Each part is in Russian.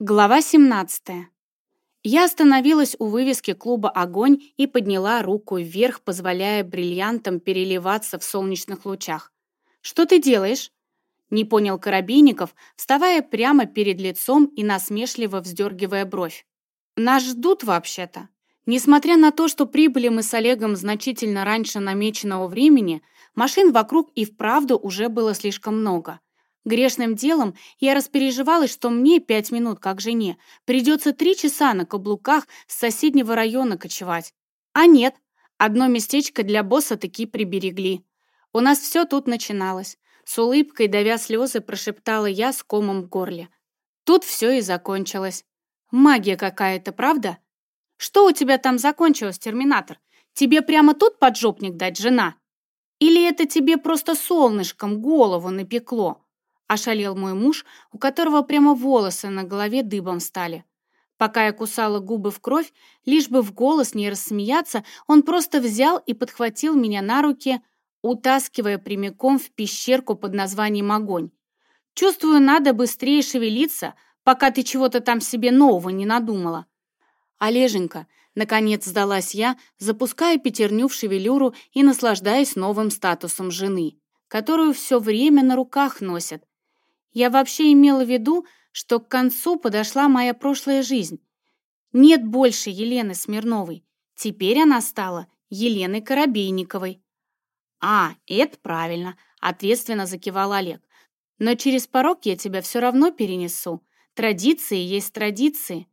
Глава 17. Я остановилась у вывески клуба «Огонь» и подняла руку вверх, позволяя бриллиантам переливаться в солнечных лучах. «Что ты делаешь?» Не понял Коробейников, вставая прямо перед лицом и насмешливо вздергивая бровь. «Нас ждут вообще-то». Несмотря на то, что прибыли мы с Олегом значительно раньше намеченного времени, машин вокруг и вправду уже было слишком много. Грешным делом я распереживалась, что мне пять минут, как жене, придется три часа на каблуках с соседнего района кочевать. А нет, одно местечко для босса таки приберегли. У нас все тут начиналось. С улыбкой, давя слезы, прошептала я с комом в горле. Тут все и закончилось. Магия какая-то, правда? Что у тебя там закончилось, Терминатор? Тебе прямо тут поджопник дать, жена? Или это тебе просто солнышком голову напекло? Ошалел мой муж, у которого прямо волосы на голове дыбом стали. Пока я кусала губы в кровь, лишь бы в голос не рассмеяться, он просто взял и подхватил меня на руки, утаскивая прямиком в пещерку под названием «Огонь». Чувствую, надо быстрее шевелиться, пока ты чего-то там себе нового не надумала. Олеженька, наконец сдалась я, запуская пятерню в шевелюру и наслаждаясь новым статусом жены, которую все время на руках носят, я вообще имела в виду, что к концу подошла моя прошлая жизнь. Нет больше Елены Смирновой. Теперь она стала Еленой Коробейниковой. «А, это правильно», — ответственно закивал Олег. «Но через порог я тебя все равно перенесу. Традиции есть традиции».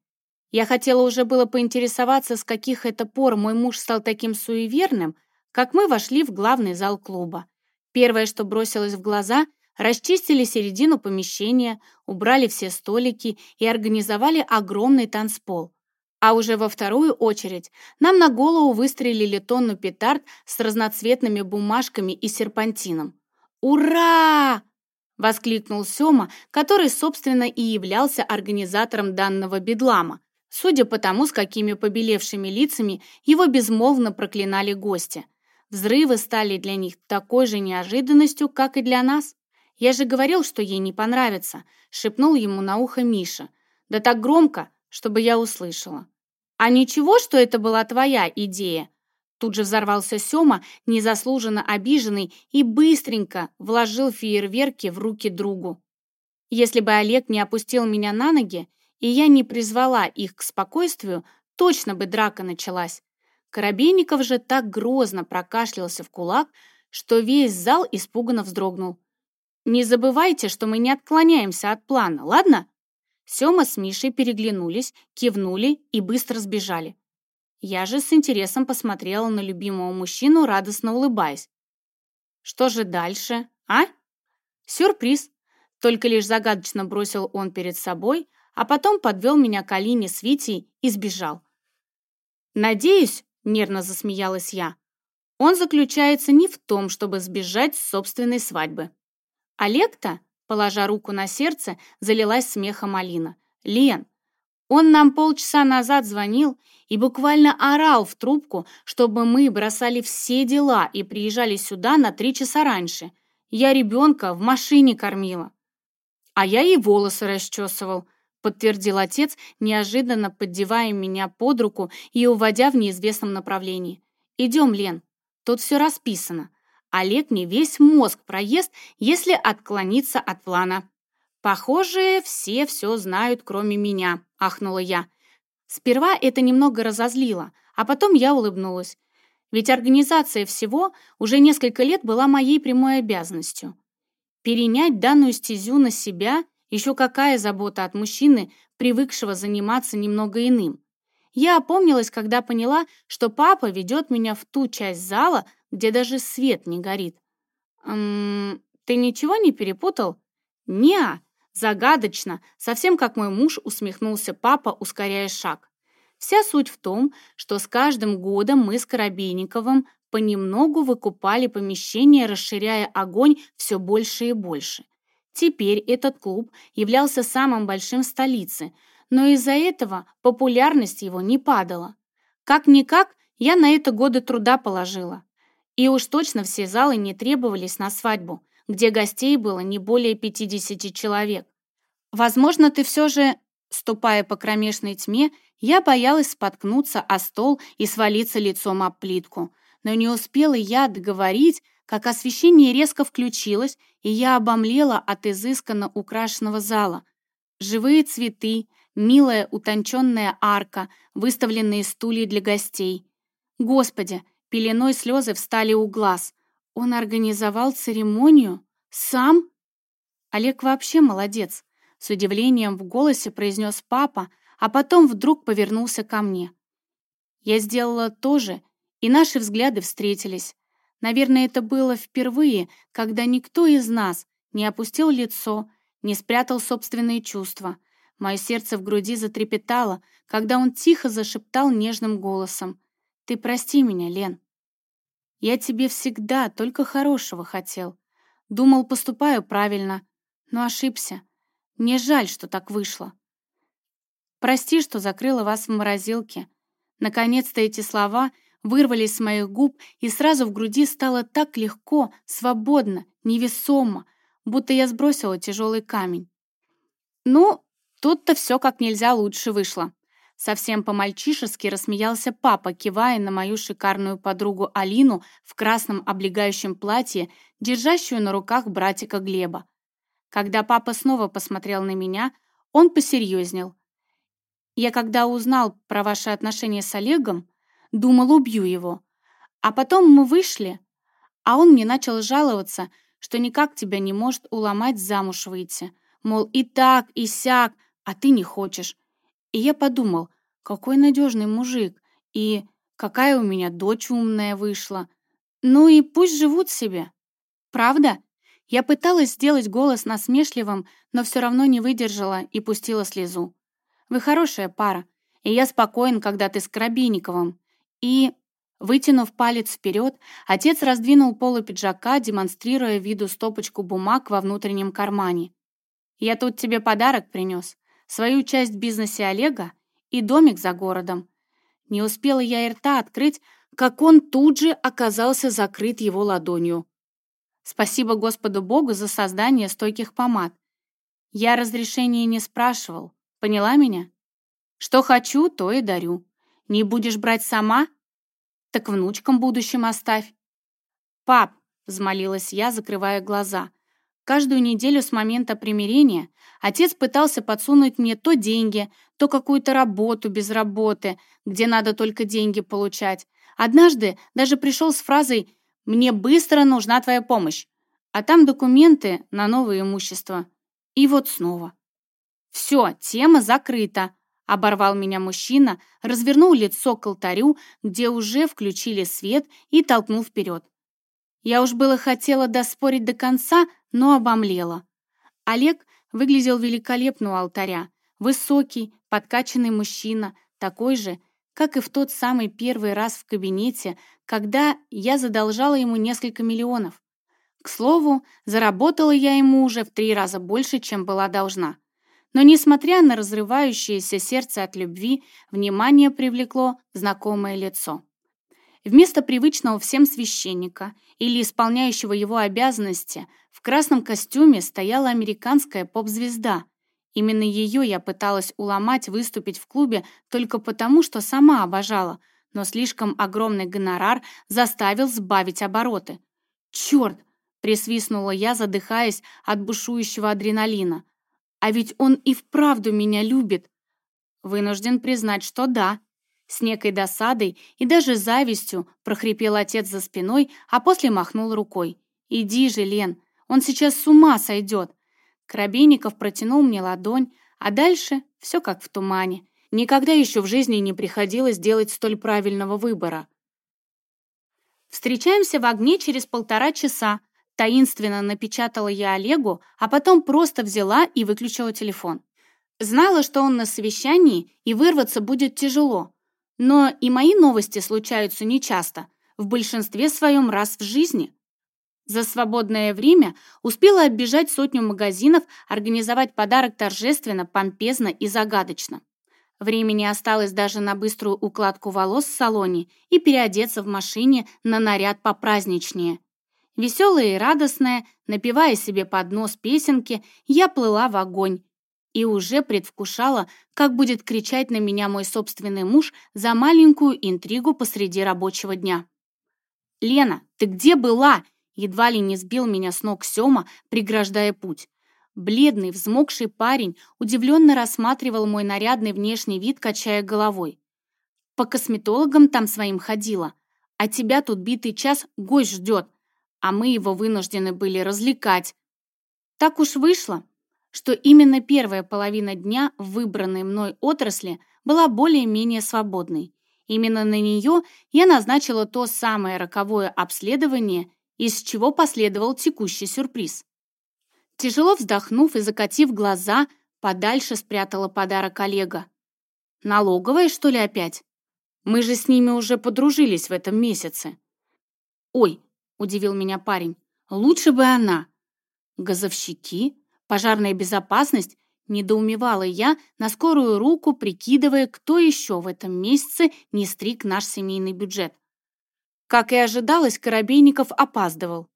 Я хотела уже было поинтересоваться, с каких это пор мой муж стал таким суеверным, как мы вошли в главный зал клуба. Первое, что бросилось в глаза — Расчистили середину помещения, убрали все столики и организовали огромный танцпол. А уже во вторую очередь нам на голову выстрелили тонну петард с разноцветными бумажками и серпантином. «Ура!» — воскликнул Сёма, который, собственно, и являлся организатором данного бедлама, судя по тому, с какими побелевшими лицами его безмолвно проклинали гости. Взрывы стали для них такой же неожиданностью, как и для нас. «Я же говорил, что ей не понравится», — шепнул ему на ухо Миша. «Да так громко, чтобы я услышала». «А ничего, что это была твоя идея?» Тут же взорвался Сёма, незаслуженно обиженный, и быстренько вложил фейерверки в руки другу. Если бы Олег не опустил меня на ноги, и я не призвала их к спокойствию, точно бы драка началась. Коробейников же так грозно прокашлялся в кулак, что весь зал испуганно вздрогнул. Не забывайте, что мы не отклоняемся от плана, ладно?» Сёма с Мишей переглянулись, кивнули и быстро сбежали. Я же с интересом посмотрела на любимого мужчину, радостно улыбаясь. «Что же дальше, а?» «Сюрприз!» Только лишь загадочно бросил он перед собой, а потом подвел меня к Алине с Витей и сбежал. «Надеюсь», — нервно засмеялась я, «он заключается не в том, чтобы сбежать с собственной свадьбы». Олег-то, положа руку на сердце, залилась смехом Алина. «Лен, он нам полчаса назад звонил и буквально орал в трубку, чтобы мы бросали все дела и приезжали сюда на три часа раньше. Я ребенка в машине кормила. А я и волосы расчесывал, подтвердил отец, неожиданно поддевая меня под руку и уводя в неизвестном направлении. Идем, Лен, тут все расписано. Олег мне весь мозг проест, если отклониться от плана. «Похоже, все все знают, кроме меня», — ахнула я. Сперва это немного разозлило, а потом я улыбнулась. Ведь организация всего уже несколько лет была моей прямой обязанностью. Перенять данную стезю на себя — еще какая забота от мужчины, привыкшего заниматься немного иным. Я опомнилась, когда поняла, что папа ведет меня в ту часть зала, где даже свет не горит. «Эм, ты ничего не перепутал?» «Не-а», загадочно, совсем как мой муж усмехнулся папа, ускоряя шаг. Вся суть в том, что с каждым годом мы с Коробейниковым понемногу выкупали помещение, расширяя огонь все больше и больше. Теперь этот клуб являлся самым большим в столице, но из-за этого популярность его не падала. Как-никак, я на это годы труда положила. И уж точно все залы не требовались на свадьбу, где гостей было не более 50 человек. Возможно, ты все же Ступая по кромешной тьме, я боялась споткнуться о стол и свалиться лицом об плитку. Но не успела я договорить, как освещение резко включилось, и я обомлела от изысканно украшенного зала. Живые цветы, милая утонченная арка, выставленные стулья для гостей. Господи, пеленой слезы встали у глаз. Он организовал церемонию? Сам? Олег вообще молодец. С удивлением в голосе произнес папа, а потом вдруг повернулся ко мне. Я сделала то же, и наши взгляды встретились. Наверное, это было впервые, когда никто из нас не опустил лицо, не спрятал собственные чувства. Мое сердце в груди затрепетало, когда он тихо зашептал нежным голосом. «Ты прости меня, Лен. Я тебе всегда только хорошего хотел. Думал, поступаю правильно, но ошибся. Мне жаль, что так вышло. Прости, что закрыла вас в морозилке. Наконец-то эти слова вырвались с моих губ, и сразу в груди стало так легко, свободно, невесомо, будто я сбросила тяжелый камень. Ну, тут-то все как нельзя лучше вышло. Совсем по-мальчишески рассмеялся папа, кивая на мою шикарную подругу Алину в красном облегающем платье, держащую на руках братика Глеба. Когда папа снова посмотрел на меня, он посерьезнел. Я когда узнал про ваши отношения с Олегом, думал, убью его. А потом мы вышли, а он мне начал жаловаться, что никак тебя не может уломать замуж выйти. Мол, и так, и сяк, а ты не хочешь. И я подумал, какой надежный мужик, и какая у меня дочь умная вышла. Ну и пусть живут себе. Правда? Я пыталась сделать голос насмешливым, но все равно не выдержала и пустила слезу. Вы хорошая пара, и я спокоен, когда ты с Коробейниковым. И, вытянув палец вперед, отец раздвинул полу пиджака, демонстрируя виду стопочку бумаг во внутреннем кармане. «Я тут тебе подарок принес свою часть в бизнесе Олега и домик за городом. Не успела я и рта открыть, как он тут же оказался закрыт его ладонью. Спасибо Господу Богу за создание стойких помад. Я разрешения не спрашивал, поняла меня? Что хочу, то и дарю. Не будешь брать сама? Так внучкам будущим оставь. «Пап», — взмолилась я, закрывая глаза, Каждую неделю с момента примирения отец пытался подсунуть мне то деньги, то какую-то работу без работы, где надо только деньги получать. Однажды даже пришел с фразой «Мне быстро нужна твоя помощь», а там документы на новое имущество. И вот снова. «Все, тема закрыта», — оборвал меня мужчина, развернул лицо к алтарю, где уже включили свет и толкнул вперед. Я уж было хотела доспорить до конца, но обомлела. Олег выглядел великолепно у алтаря. Высокий, подкачанный мужчина, такой же, как и в тот самый первый раз в кабинете, когда я задолжала ему несколько миллионов. К слову, заработала я ему уже в три раза больше, чем была должна. Но, несмотря на разрывающееся сердце от любви, внимание привлекло знакомое лицо. Вместо привычного всем священника или исполняющего его обязанности в красном костюме стояла американская поп-звезда. Именно ее я пыталась уломать выступить в клубе только потому, что сама обожала, но слишком огромный гонорар заставил сбавить обороты. «Черт!» — присвистнула я, задыхаясь от бушующего адреналина. «А ведь он и вправду меня любит!» Вынужден признать, что да. С некой досадой и даже завистью прохрипел отец за спиной, а после махнул рукой. «Иди же, Лен, он сейчас с ума сойдет!» Коробейников протянул мне ладонь, а дальше все как в тумане. Никогда еще в жизни не приходилось делать столь правильного выбора. «Встречаемся в огне через полтора часа», таинственно напечатала я Олегу, а потом просто взяла и выключила телефон. Знала, что он на совещании, и вырваться будет тяжело, но и мои новости случаются нечасто, в большинстве своем раз в жизни. За свободное время успела оббежать сотню магазинов, организовать подарок торжественно, помпезно и загадочно. Времени осталось даже на быструю укладку волос в салоне и переодеться в машине на наряд попраздничнее. Веселая и радостная, напевая себе под нос песенки, я плыла в огонь. И уже предвкушала, как будет кричать на меня мой собственный муж за маленькую интригу посреди рабочего дня. «Лена, ты где была?» Едва ли не сбил меня с ног Сёма, преграждая путь. Бледный, взмокший парень удивленно рассматривал мой нарядный внешний вид, качая головой. «По косметологам там своим ходила, а тебя тут битый час гость ждет, а мы его вынуждены были развлекать. Так уж вышло, что именно первая половина дня в выбранной мной отрасли была более-менее свободной. Именно на нее я назначила то самое роковое обследование, из чего последовал текущий сюрприз. Тяжело вздохнув и закатив глаза, подальше спрятала подарок Олега. «Налоговая, что ли, опять? Мы же с ними уже подружились в этом месяце». «Ой», — удивил меня парень, — «лучше бы она». «Газовщики? Пожарная безопасность?» Недоумевала я, на скорую руку прикидывая, кто еще в этом месяце не стриг наш семейный бюджет. Как и ожидалось, Коробейников опаздывал.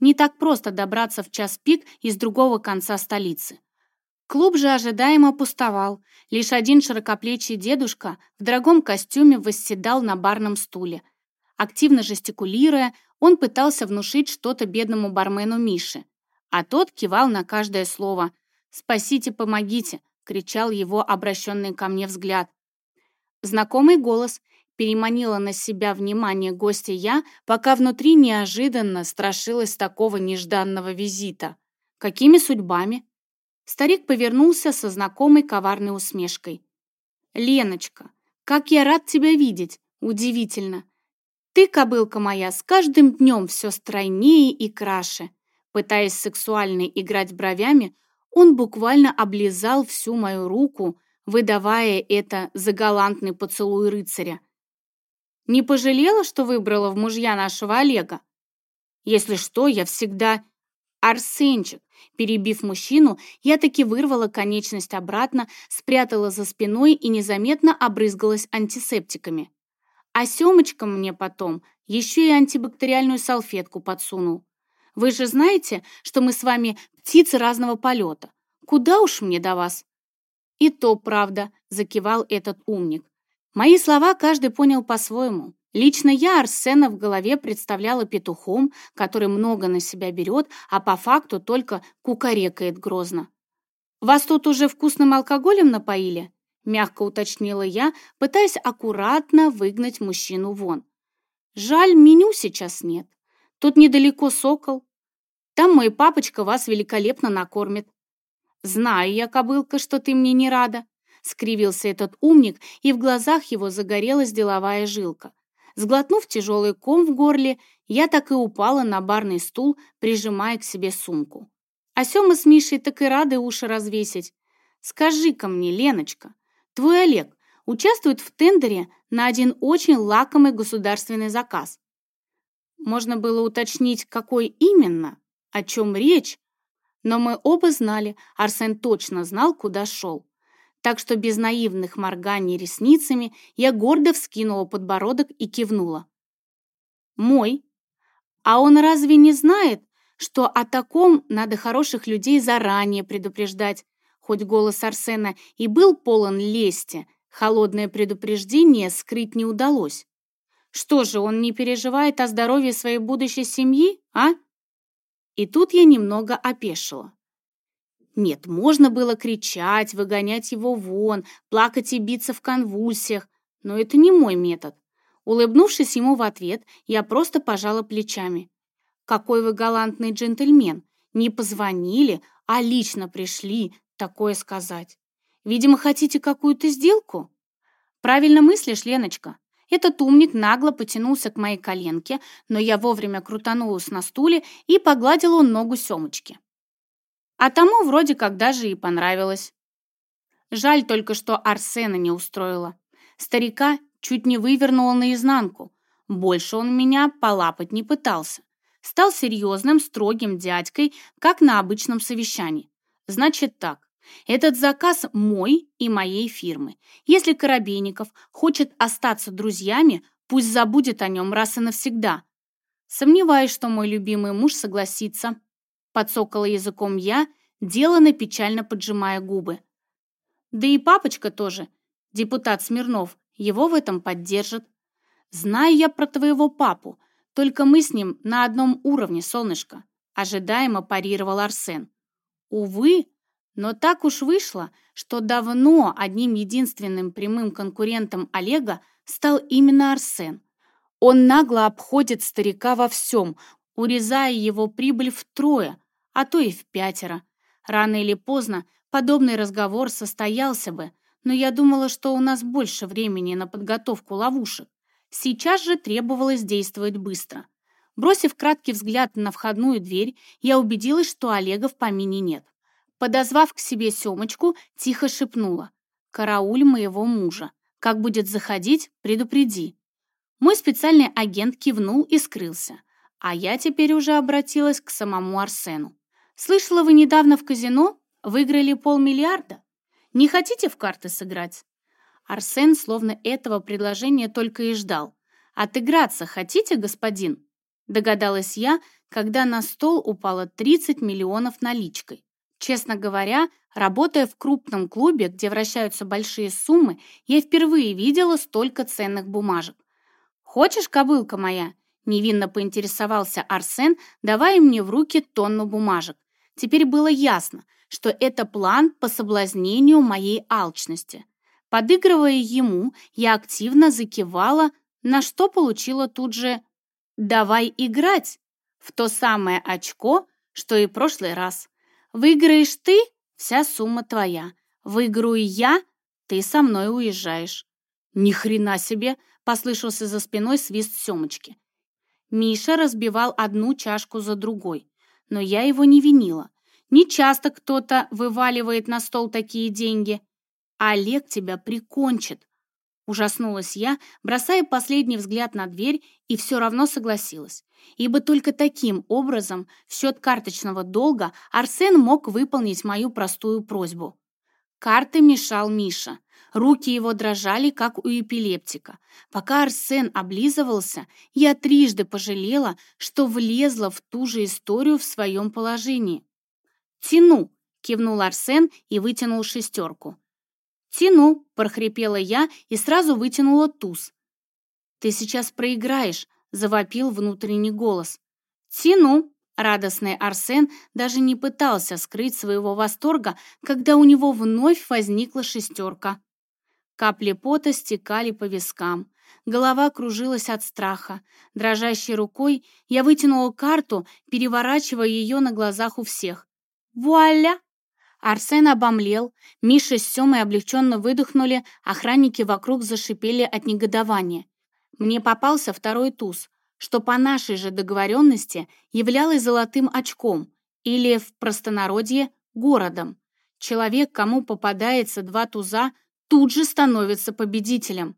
Не так просто добраться в час пик из другого конца столицы. Клуб же ожидаемо пустовал. Лишь один широкоплечий дедушка в дорогом костюме восседал на барном стуле. Активно жестикулируя, он пытался внушить что-то бедному бармену Мише. А тот кивал на каждое слово. «Спасите, помогите!» — кричал его обращенный ко мне взгляд. Знакомый голос переманила на себя внимание гостя я, пока внутри неожиданно страшилась такого нежданного визита. Какими судьбами? Старик повернулся со знакомой коварной усмешкой. «Леночка, как я рад тебя видеть! Удивительно! Ты, кобылка моя, с каждым днем все стройнее и краше!» Пытаясь сексуально играть бровями, он буквально облизал всю мою руку, выдавая это за галантный поцелуй рыцаря. Не пожалела, что выбрала в мужья нашего Олега? Если что, я всегда... Арсенчик, перебив мужчину, я таки вырвала конечность обратно, спрятала за спиной и незаметно обрызгалась антисептиками. А Семочка мне потом еще и антибактериальную салфетку подсунул. Вы же знаете, что мы с вами птицы разного полета. Куда уж мне до вас? И то правда, закивал этот умник. Мои слова каждый понял по-своему. Лично я Арсена в голове представляла петухом, который много на себя берет, а по факту только кукарекает грозно. «Вас тут уже вкусным алкоголем напоили?» — мягко уточнила я, пытаясь аккуратно выгнать мужчину вон. «Жаль, меню сейчас нет. Тут недалеко Сокол. Там мой папочка вас великолепно накормит. Знаю я, кобылка, что ты мне не рада, скривился этот умник, и в глазах его загорелась деловая жилка. Сглотнув тяжелый ком в горле, я так и упала на барный стул, прижимая к себе сумку. А Сёма с Мишей так и рады уши развесить. Скажи-ка мне, Леночка, твой Олег участвует в тендере на один очень лакомый государственный заказ. Можно было уточнить, какой именно, о чем речь, но мы оба знали, Арсен точно знал, куда шел так что без наивных морганий ресницами я гордо вскинула подбородок и кивнула. «Мой. А он разве не знает, что о таком надо хороших людей заранее предупреждать?» Хоть голос Арсена и был полон лести, холодное предупреждение скрыть не удалось. Что же, он не переживает о здоровье своей будущей семьи, а? И тут я немного опешила. Нет, можно было кричать, выгонять его вон, плакать и биться в конвульсиях, но это не мой метод. Улыбнувшись ему в ответ, я просто пожала плечами. «Какой вы галантный джентльмен! Не позвонили, а лично пришли такое сказать. Видимо, хотите какую-то сделку?» «Правильно мыслишь, Леночка. Этот умник нагло потянулся к моей коленке, но я вовремя крутанулась на стуле и погладила ногу Семочки. А тому вроде как даже и понравилось. Жаль только, что Арсена не устроила. Старика чуть не вывернула наизнанку. Больше он меня полапать не пытался. Стал серьезным, строгим дядькой, как на обычном совещании. Значит так, этот заказ мой и моей фирмы. Если Коробейников хочет остаться друзьями, пусть забудет о нем раз и навсегда. Сомневаюсь, что мой любимый муж согласится. Подсокала языком я, делано печально поджимая губы. Да и папочка тоже, депутат Смирнов, его в этом поддержит. Знаю я про твоего папу, только мы с ним на одном уровне, солнышко, ожидаемо парировал Арсен. Увы, но так уж вышло, что давно одним единственным прямым конкурентом Олега стал именно Арсен. Он нагло обходит старика во всем, урезая его прибыль втрое, а то и в пятеро. Рано или поздно подобный разговор состоялся бы, но я думала, что у нас больше времени на подготовку ловушек. Сейчас же требовалось действовать быстро. Бросив краткий взгляд на входную дверь, я убедилась, что Олега в помине нет. Подозвав к себе Семочку, тихо шепнула. «Карауль моего мужа. Как будет заходить, предупреди». Мой специальный агент кивнул и скрылся, а я теперь уже обратилась к самому Арсену. «Слышала, вы недавно в казино выиграли полмиллиарда? Не хотите в карты сыграть?» Арсен словно этого предложения только и ждал. «Отыграться хотите, господин?» Догадалась я, когда на стол упало 30 миллионов наличкой. Честно говоря, работая в крупном клубе, где вращаются большие суммы, я впервые видела столько ценных бумажек. «Хочешь, кобылка моя?» — невинно поинтересовался Арсен, давая мне в руки тонну бумажек. Теперь было ясно, что это план по соблазнению моей алчности. Подыгрывая ему, я активно закивала, на что получила тут же «давай играть» в то самое очко, что и прошлый раз. Выиграешь ты — вся сумма твоя. Выиграю я — ты со мной уезжаешь. Ни хрена себе, послышался за спиной свист Семочки. Миша разбивал одну чашку за другой, но я его не винила. Не часто кто-то вываливает на стол такие деньги. Олег тебя прикончит. Ужаснулась я, бросая последний взгляд на дверь, и все равно согласилась. Ибо только таким образом, в счет карточного долга, Арсен мог выполнить мою простую просьбу. Карты мешал Миша. Руки его дрожали, как у эпилептика. Пока Арсен облизывался, я трижды пожалела, что влезла в ту же историю в своем положении. «Тяну!» — кивнул Арсен и вытянул шестерку. «Тяну!» — прохрипела я и сразу вытянула туз. «Ты сейчас проиграешь!» — завопил внутренний голос. «Тяну!» — радостный Арсен даже не пытался скрыть своего восторга, когда у него вновь возникла шестерка. Капли пота стекали по вискам. Голова кружилась от страха. Дрожащей рукой я вытянула карту, переворачивая ее на глазах у всех. «Вуаля!» Арсен обомлел, Миша с Семой облегченно выдохнули, охранники вокруг зашипели от негодования. Мне попался второй туз, что по нашей же договоренности являлось золотым очком, или в простонародье – городом. Человек, кому попадается два туза, тут же становится победителем.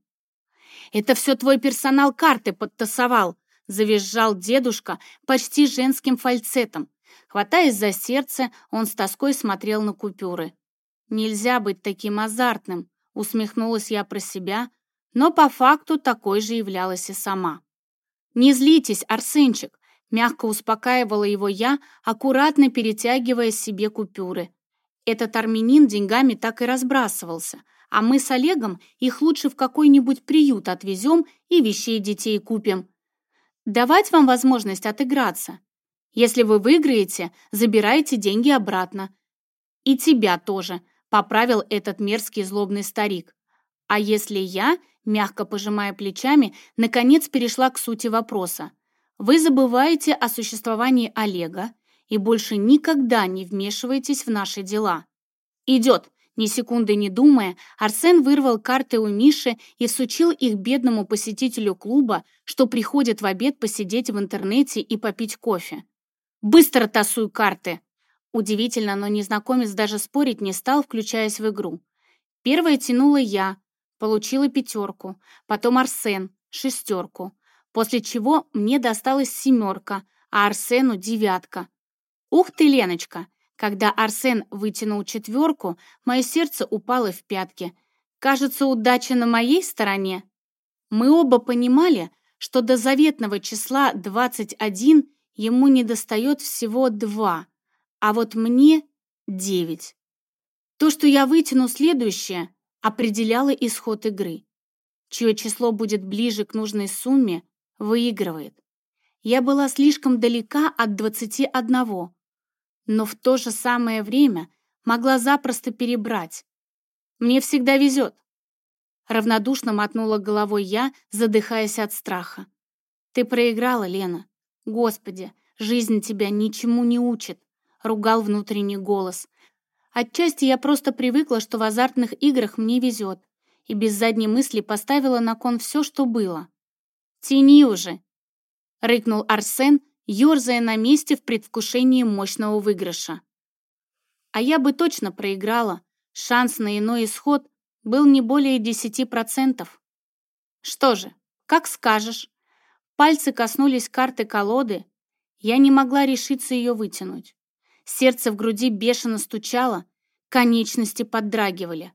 «Это все твой персонал карты подтасовал», – завизжал дедушка почти женским фальцетом. Хватаясь за сердце, он с тоской смотрел на купюры. «Нельзя быть таким азартным», — усмехнулась я про себя, но по факту такой же являлась и сама. «Не злитесь, Арсенчик», — мягко успокаивала его я, аккуратно перетягивая себе купюры. Этот армянин деньгами так и разбрасывался, а мы с Олегом их лучше в какой-нибудь приют отвезем и вещей детей купим. Давать вам возможность отыграться. Если вы выиграете, забирайте деньги обратно. И тебя тоже, поправил этот мерзкий злобный старик. А если я, мягко пожимая плечами, наконец перешла к сути вопроса. Вы забываете о существовании Олега и больше никогда не вмешиваетесь в наши дела. Идет. Ни секунды не думая, Арсен вырвал карты у Миши и всучил их бедному посетителю клуба, что приходит в обед посидеть в интернете и попить кофе. Быстро тасуй карты!» Удивительно, но незнакомец даже спорить не стал, включаясь в игру. Первая тянула я, получила пятерку, потом Арсен, шестерку, после чего мне досталась семерка, а Арсену девятка. Ух ты, Леночка! Когда Арсен вытянул четверку, мое сердце упало в пятки. Кажется, удача на моей стороне. Мы оба понимали, что до заветного числа 21 Ему недостает всего два, а вот мне девять. То, что я вытяну следующее, определяло исход игры. Чье число будет ближе к нужной сумме, выигрывает. Я была слишком далека от двадцати одного, но в то же самое время могла запросто перебрать. Мне всегда везет. Равнодушно мотнула головой я, задыхаясь от страха. Ты проиграла, Лена. Господи, жизнь тебя ничему не учит, ругал внутренний голос. Отчасти я просто привыкла, что в азартных играх мне везет, и без задней мысли поставила на кон все, что было. «Тяни уже!» — рыкнул Арсен, ерзая на месте в предвкушении мощного выигрыша. А я бы точно проиграла. Шанс на иной исход был не более десяти процентов. Что же, как скажешь. Пальцы коснулись карты колоды. Я не могла решиться ее вытянуть. Сердце в груди бешено стучало, конечности поддрагивали.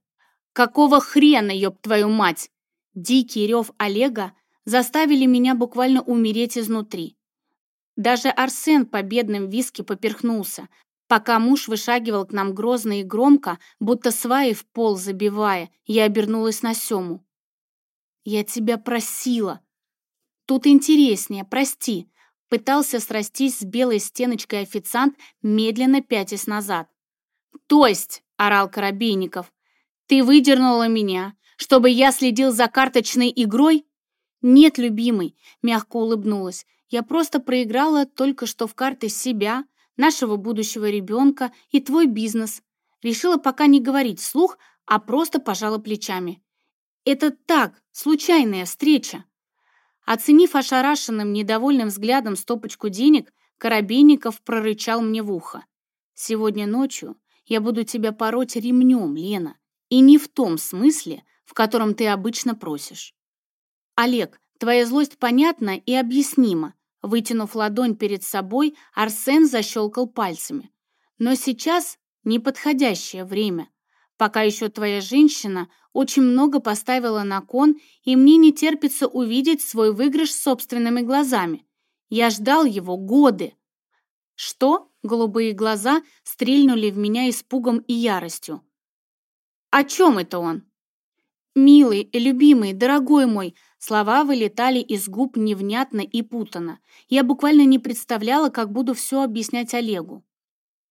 «Какого хрена, ёб твою мать!» Дикий рев Олега заставили меня буквально умереть изнутри. Даже Арсен по бедным виски поперхнулся, пока муж вышагивал к нам грозно и громко, будто сваи в пол забивая, я обернулась на Сему. «Я тебя просила!» «Тут интереснее, прости!» Пытался срастись с белой стеночкой официант, медленно пятясь назад. «То есть!» — орал Коробейников. «Ты выдернула меня, чтобы я следил за карточной игрой?» «Нет, любимый», — мягко улыбнулась. Я просто проиграла только что в карты себя, нашего будущего ребенка и твой бизнес. Решила пока не говорить вслух, а просто пожала плечами. Это так, случайная встреча. Оценив ошарашенным, недовольным взглядом стопочку денег, Коробейников прорычал мне в ухо. «Сегодня ночью я буду тебя пороть ремнем, Лена, и не в том смысле, в котором ты обычно просишь. Олег, твоя злость понятна и объяснима, Вытянув ладонь перед собой, Арсен защелкал пальцами. «Но сейчас неподходящее время. Пока еще твоя женщина очень много поставила на кон, и мне не терпится увидеть свой выигрыш собственными глазами. Я ждал его годы». «Что?» — голубые глаза стрельнули в меня испугом и яростью. «О чем это он?» «Милый, любимый, дорогой мой!» Слова вылетали из губ невнятно и путано. Я буквально не представляла, как буду все объяснять Олегу.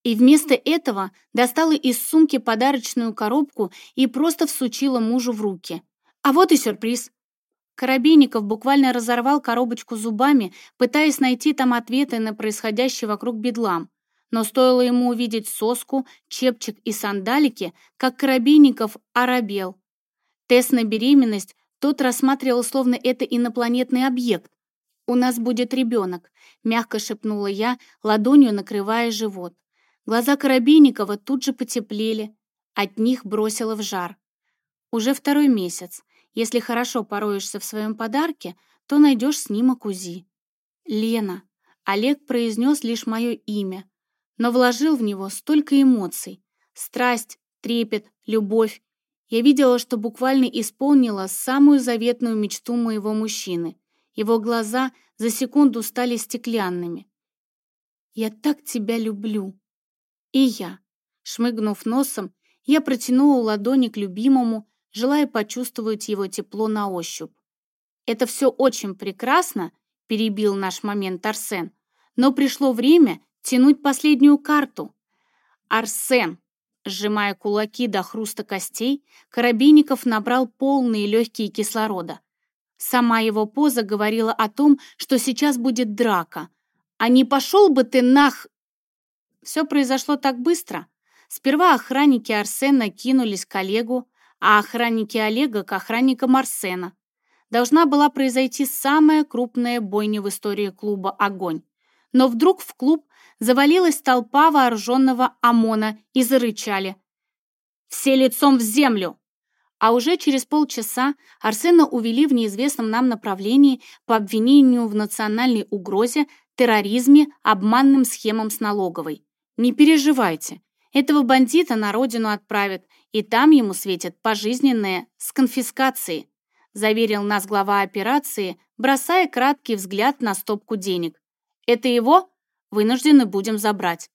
И вместо этого достала из сумки подарочную коробку и просто всучила мужу в руки. А вот и сюрприз. Коробейников буквально разорвал коробочку зубами, пытаясь найти там ответы на происходящий вокруг бедлам. Но стоило ему увидеть соску, чепчик и сандалики, как Коробейников оробел. Тест на беременность тот рассматривал, словно это инопланетный объект. «У нас будет ребенок», — мягко шепнула я, ладонью накрывая живот. Глаза Коробейникова тут же потеплели, от них бросило в жар. Уже второй месяц. Если хорошо пороешься в своем подарке, то найдешь снимок УЗИ. Лена. Олег произнес лишь мое имя, но вложил в него столько эмоций. Страсть, трепет, любовь я видела, что буквально исполнила самую заветную мечту моего мужчины. Его глаза за секунду стали стеклянными. «Я так тебя люблю!» И я, шмыгнув носом, я протянула ладони к любимому, желая почувствовать его тепло на ощупь. «Это все очень прекрасно», — перебил наш момент Арсен, «но пришло время тянуть последнюю карту». «Арсен!» Сжимая кулаки до хруста костей, Коробейников набрал полные легкие кислорода. Сама его поза говорила о том, что сейчас будет драка. «А не пошел бы ты нах...» Все произошло так быстро. Сперва охранники Арсена кинулись к Олегу, а охранники Олега к охранникам Арсена. Должна была произойти самая крупная бойня в истории клуба «Огонь». Но вдруг в клуб завалилась толпа вооруженного ОМОНа и зарычали. «Все лицом в землю!» А уже через полчаса Арсена увели в неизвестном нам направлении по обвинению в национальной угрозе, терроризме, обманным схемам с налоговой. Не переживайте, этого бандита на родину отправят, и там ему светит пожизненное с конфискацией, заверил нас глава операции, бросая краткий взгляд на стопку денег. Это его? вынуждены будем забрать.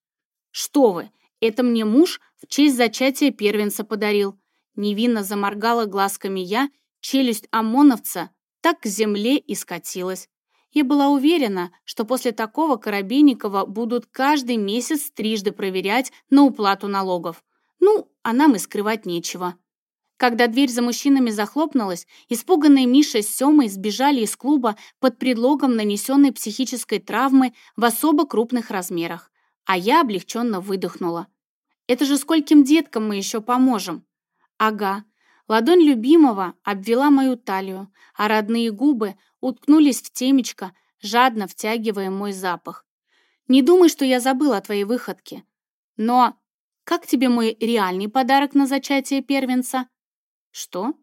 Что вы, Это мне муж в честь зачатия первенца подарил. Невинно заморгала глазками я, челюсть ОМОНовца так к земле и скатилась. Я была уверена, что после такого Коробейникова будут каждый месяц трижды проверять на уплату налогов. Ну, а нам и скрывать нечего. Когда дверь за мужчинами захлопнулась, испуганные Миша с Семой сбежали из клуба под предлогом нанесенной психической травмы в особо крупных размерах. А я облегченно выдохнула. Это же скольким деткам мы еще поможем? Ага. Ладонь любимого обвела мою талию, а родные губы уткнулись в темечко, жадно втягивая мой запах. Не думай, что я забыла о твоей выходке. Но как тебе мой реальный подарок на зачатие первенца? Что?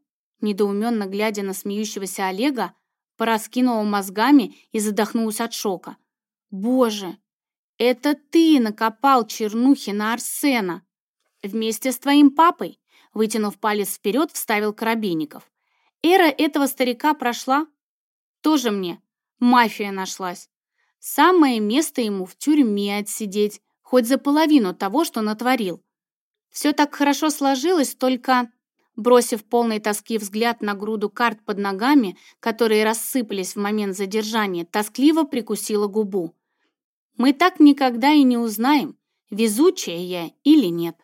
Недоуменно глядя на смеющегося Олега, пораскинула мозгами и задохнулась от шока. Боже, это ты накопал чернухи на Арсена. Вместе с твоим папой, вытянув палец вперед, вставил Коробейников. Эра этого старика прошла, тоже мне мафия нашлась. Самое место ему в тюрьме отсидеть, хоть за половину того, что натворил. Все так хорошо сложилось, только, бросив полной тоски взгляд на груду карт под ногами, которые рассыпались в момент задержания, тоскливо прикусила губу. Мы так никогда и не узнаем, везучая я или нет.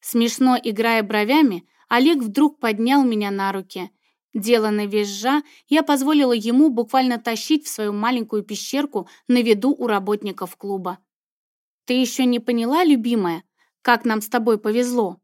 Смешно играя бровями, Олег вдруг поднял меня на руки Деланно визжа, я позволила ему буквально тащить в свою маленькую пещерку на виду у работников клуба. «Ты еще не поняла, любимая, как нам с тобой повезло?»